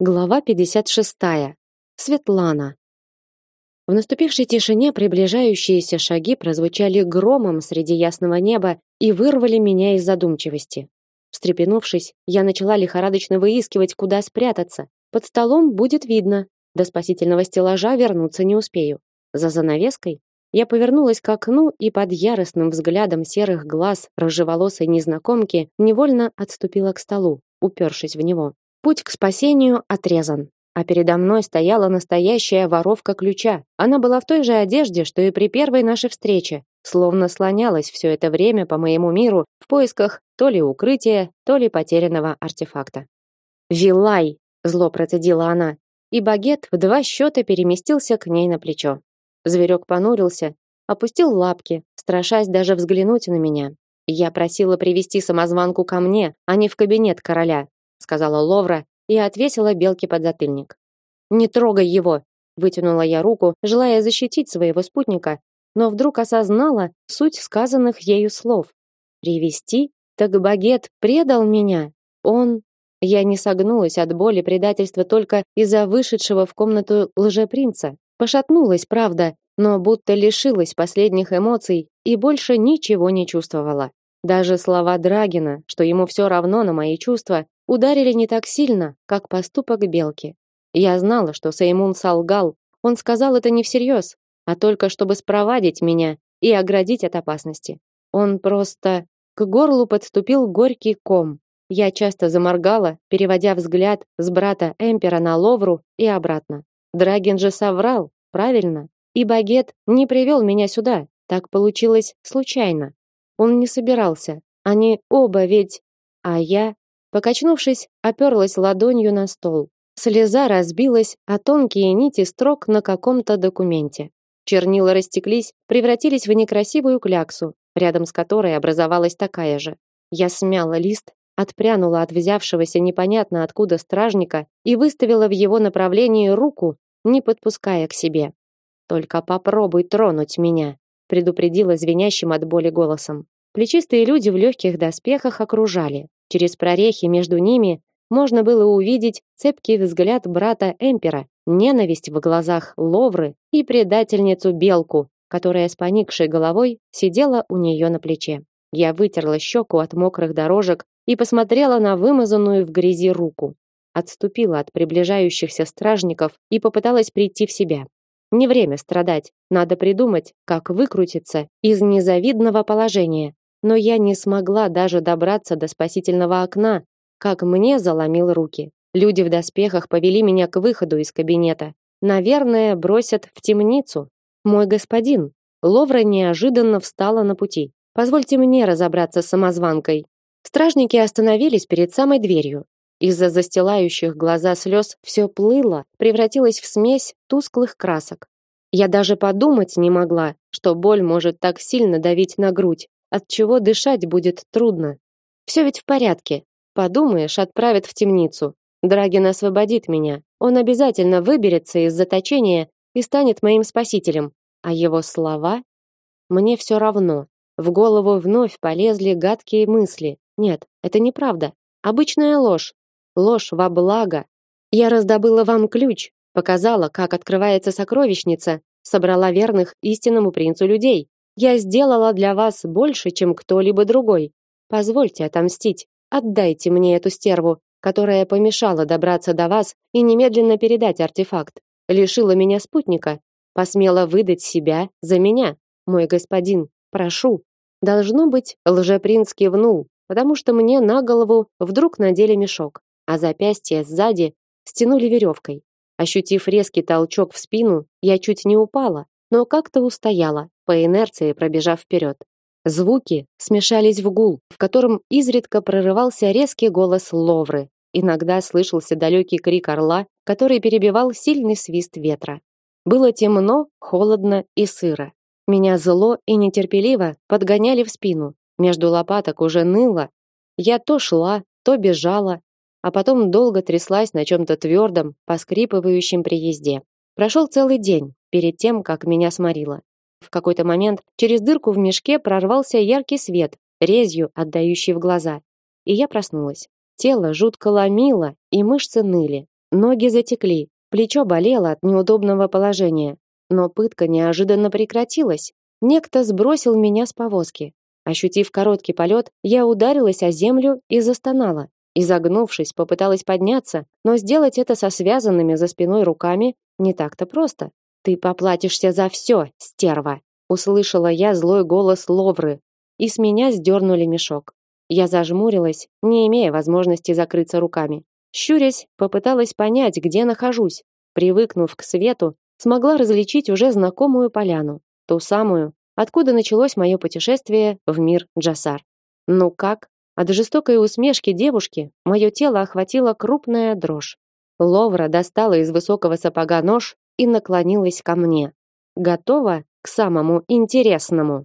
Глава 56. Светлана. В наступившей тишине приближающиеся шаги прозвучали громом среди ясного неба и вырвали меня из задумчивости. Встрепенувшись, я начала лихорадочно выискивать, куда спрятаться. Под столом будет видно. До спасительного стеллажа вернуться не успею. За занавеской я повернулась к окну и под яростным взглядом серых глаз рыжеволосой незнакомки невольно отступила к столу, упершись в него. Путь к спасению отрезан. А передо мной стояла настоящая воровка ключа. Она была в той же одежде, что и при первой нашей встрече, словно слонялась все это время по моему миру в поисках то ли укрытия, то ли потерянного артефакта. «Вилай!» – зло процедила она, и багет в два счета переместился к ней на плечо. Зверек понурился, опустил лапки, страшась даже взглянуть на меня. Я просила привести самозванку ко мне, а не в кабинет короля, сказала Ловра и отвесила белке подзатыльник. Не трогай его, вытянула я руку, желая защитить своего спутника, но вдруг осознала суть сказанных ею слов. Привести? Так багет предал меня. Он я не согнулась от боли предательства только из-за вышедшего в комнату лжепринца. Пошатнулась, правда, но будто лишилась последних эмоций и больше ничего не чувствовала. Даже слова Драгина, что ему все равно на мои чувства, ударили не так сильно, как поступок Белки. Я знала, что Сеймун солгал. Он сказал это не всерьез, а только чтобы спровадить меня и оградить от опасности. Он просто к горлу подступил горький ком. Я часто заморгала, переводя взгляд с брата Эмпера на Ловру и обратно. Драгин же соврал, правильно? И Багет не привел меня сюда. Так получилось случайно. Он не собирался. Они оба ведь... А я Покачнувшись, оперлась ладонью на стол. Слеза разбилась о тонкие нити строк на каком-то документе. Чернила растеклись, превратились в некрасивую кляксу, рядом с которой образовалась такая же. Я смяла лист, отпрянула от взявшегося непонятно откуда стражника и выставила в его направлении руку, не подпуская к себе. Только попробуй тронуть меня, предупредила звенящим от боли голосом. Плечистые люди в легких доспехах окружали. Через прорехи между ними можно было увидеть цепкий взгляд брата Эмпера, ненависть в глазах Ловры и предательницу Белку, которая с поникшей головой сидела у нее на плече. Я вытерла щеку от мокрых дорожек и посмотрела на вымазанную в грязи руку. Отступила от приближающихся стражников и попыталась прийти в себя. Не время страдать, надо придумать, как выкрутиться из незавидного положения но я не смогла даже добраться до спасительного окна, как мне заломил руки. Люди в доспехах повели меня к выходу из кабинета. Наверное, бросят в темницу. Мой господин, Ловра неожиданно встала на пути. Позвольте мне разобраться с самозванкой. Стражники остановились перед самой дверью. Из-за застилающих глаза слез все плыло, превратилось в смесь тусклых красок. Я даже подумать не могла, что боль может так сильно давить на грудь от чего дышать будет трудно. Все ведь в порядке. Подумаешь, отправят в темницу. Драгин освободит меня. Он обязательно выберется из заточения и станет моим спасителем. А его слова? Мне все равно. В голову вновь полезли гадкие мысли. Нет, это неправда. Обычная ложь. Ложь во благо. Я раздобыла вам ключ, показала, как открывается сокровищница, собрала верных истинному принцу людей. Я сделала для вас больше, чем кто-либо другой. Позвольте отомстить. Отдайте мне эту стерву, которая помешала добраться до вас и немедленно передать артефакт. Лишила меня спутника, посмела выдать себя за меня. Мой господин, прошу. Должно быть, лжепринц кивнул, потому что мне на голову вдруг надели мешок, а запястье сзади стянули веревкой. Ощутив резкий толчок в спину, я чуть не упала, но как-то устояла, по инерции пробежав вперед. Звуки смешались в гул, в котором изредка прорывался резкий голос Ловры. Иногда слышался далекий крик орла, который перебивал сильный свист ветра. Было темно, холодно и сыро. Меня зло и нетерпеливо подгоняли в спину. Между лопаток уже ныло. Я то шла, то бежала, а потом долго тряслась на чем-то твердом, поскрипывающем при езде. Прошел целый день перед тем, как меня сморило. В какой-то момент через дырку в мешке прорвался яркий свет, резью отдающий в глаза. И я проснулась. Тело жутко ломило, и мышцы ныли. Ноги затекли, плечо болело от неудобного положения, но пытка неожиданно прекратилась. Некто сбросил меня с повозки. Ощутив короткий полет, я ударилась о землю и застонала. Изогнувшись, попыталась подняться, но сделать это со связанными за спиной руками не так-то просто. Ты поплатишься за все, стерва, услышала я злой голос Ловры, и с меня сдернули мешок. Я зажмурилась, не имея возможности закрыться руками. Щурясь, попыталась понять, где нахожусь. Привыкнув к свету, смогла различить уже знакомую поляну, ту самую, откуда началось мое путешествие в мир Джасар. Ну как? От жестокой усмешки девушки мое тело охватила крупная дрожь. Ловра достала из высокого сапога нож и наклонилась ко мне. Готова к самому интересному.